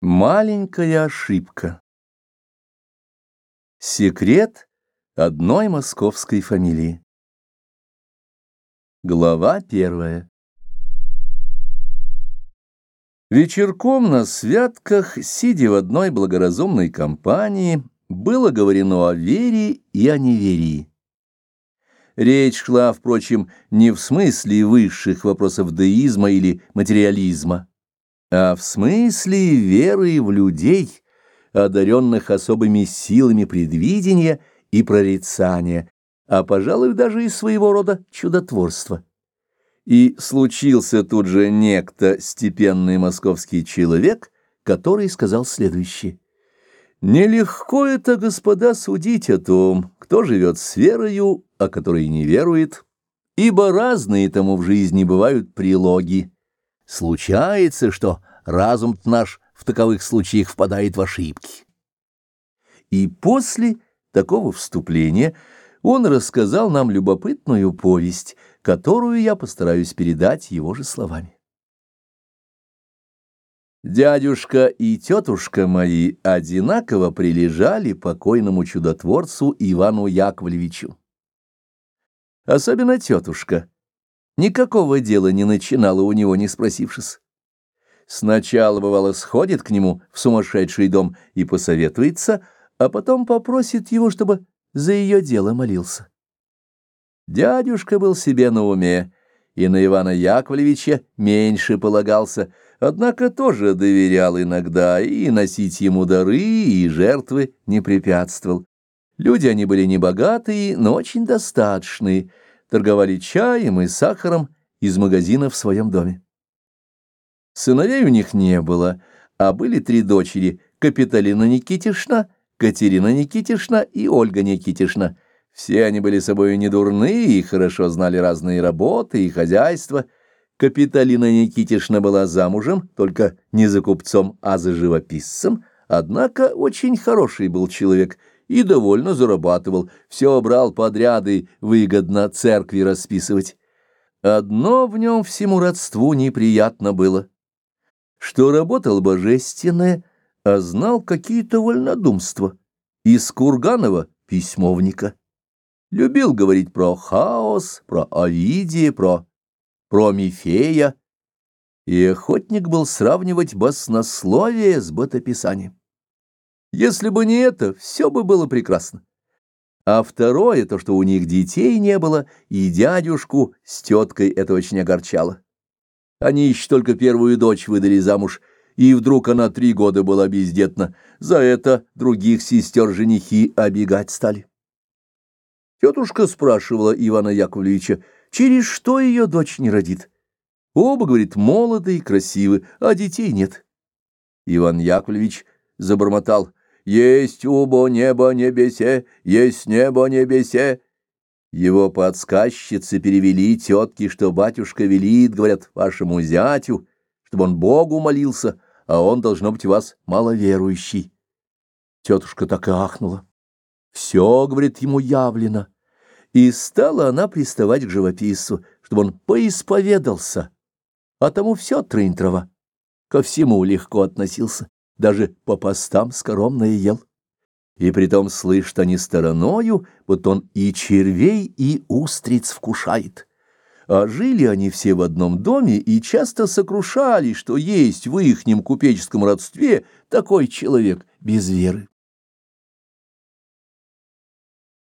Маленькая ошибка. Секрет одной московской фамилии. Глава первая. Вечерком на святках, сидя в одной благоразумной компании, было говорено о вере и о неверии. Речь шла, впрочем, не в смысле высших вопросов деизма или материализма, а в смысле веры в людей, одаренных особыми силами предвидения и прорицания, а, пожалуй, даже и своего рода чудотворства. И случился тут же некто, степенный московский человек, который сказал следующее. «Нелегко это, господа, судить о том, кто живет с верою, а который не верует, ибо разные тому в жизни бывают прилоги». Случается, что разум наш в таковых случаях впадает в ошибки. И после такого вступления он рассказал нам любопытную повесть, которую я постараюсь передать его же словами. Дядюшка и тетушка мои одинаково прилежали покойному чудотворцу Ивану Яковлевичу. Особенно тетушка — Никакого дела не начинала у него, не спросившись. Сначала, бывало, сходит к нему в сумасшедший дом и посоветуется, а потом попросит его, чтобы за ее дело молился. Дядюшка был себе на уме, и на Ивана Яковлевича меньше полагался, однако тоже доверял иногда и носить ему дары, и жертвы не препятствовал. Люди они были небогатые, но очень достаточные — торговали чаем и сахаром из магазина в своем доме. Сыновей у них не было, а были три дочери — Капиталина Никитишна, Катерина Никитишна и Ольга Никитишна. Все они были собою недурные и хорошо знали разные работы и хозяйства. Капиталина Никитишна была замужем, только не за купцом, а за живописцем, однако очень хороший был человек — и довольно зарабатывал, все брал подряды, выгодно церкви расписывать. Одно в нем всему родству неприятно было, что работал божественное, а знал какие-то вольнодумства, из Курганова письмовника. Любил говорить про хаос, про Овидия, про Промифея, и охотник был сравнивать баснословие с бытописанием. Если бы не это, все бы было прекрасно. А второе, то, что у них детей не было, и дядюшку с теткой это очень огорчало. Они еще только первую дочь выдали замуж, и вдруг она три года была бездетна. За это других сестер женихи обегать стали. Тетушка спрашивала Ивана Яковлевича, через что ее дочь не родит. Оба, говорит, молоды и красивы, а детей нет. Иван Яковлевич забормотал, есть убо небо небесе, есть небо небесе. Его подсказчицы перевели тетки, что батюшка велит, говорят, вашему зятю, чтобы он Богу молился, а он, должно быть, вас маловерующий. Тетушка так и ахнула. Все, говорит, ему явлено. И стала она приставать к живописцу, чтобы он поисповедался, а тому все трынь трава. Ко всему легко относился даже по постам скоромное ел. И притом слышат они стороною, вот он и червей, и устриц вкушает. А жили они все в одном доме и часто сокрушали, что есть в ихнем купеческом родстве такой человек без веры.